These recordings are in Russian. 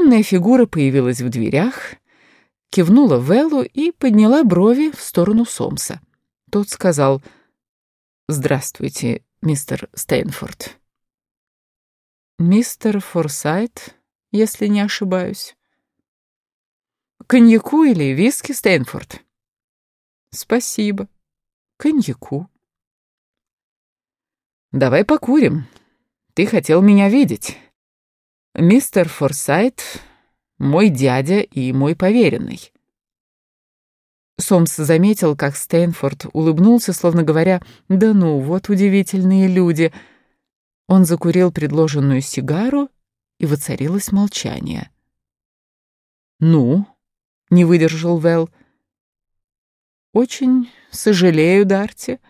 Темная фигура появилась в дверях, кивнула Веллу и подняла брови в сторону Сомса. Тот сказал «Здравствуйте, мистер Стейнфорд». «Мистер Форсайт, если не ошибаюсь». «Коньяку или виски, Стейнфорд?» «Спасибо. Коньяку». «Давай покурим. Ты хотел меня видеть. Мистер Форсайт — мой дядя и мой поверенный». Сомс заметил, как Стэнфорд улыбнулся, словно говоря, «Да ну, вот удивительные люди». Он закурил предложенную сигару, и воцарилось молчание. «Ну?» — не выдержал Вэл. «Очень сожалею, Дарти,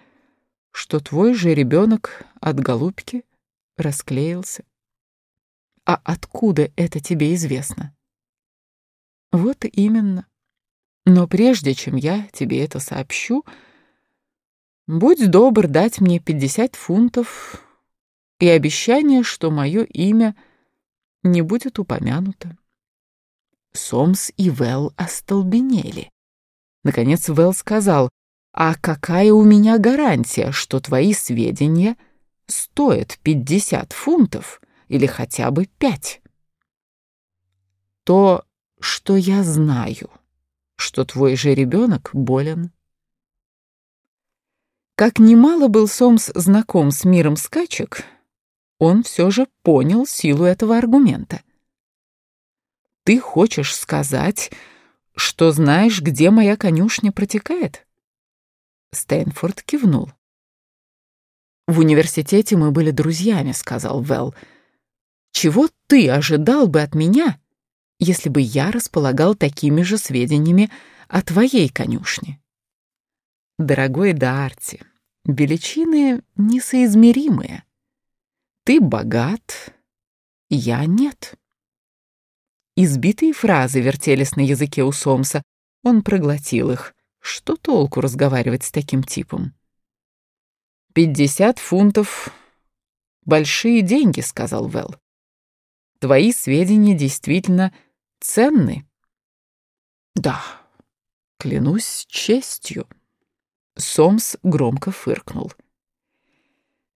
что твой же ребенок от голубки расклеился. А откуда это тебе известно? Вот именно. Но прежде чем я тебе это сообщу, будь добр дать мне пятьдесят фунтов и обещание, что мое имя не будет упомянуто. Сомс и Вэл остолбенели. Наконец Вэл сказал, «А какая у меня гарантия, что твои сведения стоят пятьдесят фунтов или хотя бы пять?» «То, что я знаю, что твой же ребенок болен». Как немало был Сомс знаком с миром скачек, он все же понял силу этого аргумента. «Ты хочешь сказать, что знаешь, где моя конюшня протекает?» Стэнфорд кивнул. «В университете мы были друзьями», — сказал Вэл. «Чего ты ожидал бы от меня, если бы я располагал такими же сведениями о твоей конюшне?» «Дорогой Дарти, величины несоизмеримые. Ты богат, я нет». Избитые фразы вертелись на языке у Сомса. Он проглотил их. Что толку разговаривать с таким типом? «Пятьдесят фунтов — большие деньги», — сказал Вэл. «Твои сведения действительно ценны». «Да, клянусь честью». Сомс громко фыркнул.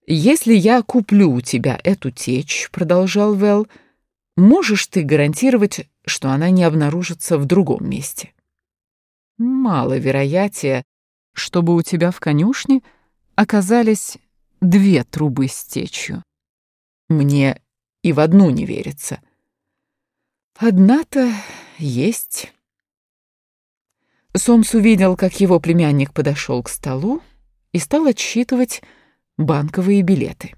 «Если я куплю у тебя эту течь», — продолжал Вэл, — «можешь ты гарантировать, что она не обнаружится в другом месте?» Мало вероятия, чтобы у тебя в конюшне оказались две трубы с течью. Мне и в одну не верится. Одна-то есть. Сомс увидел, как его племянник подошел к столу и стал отсчитывать банковые билеты.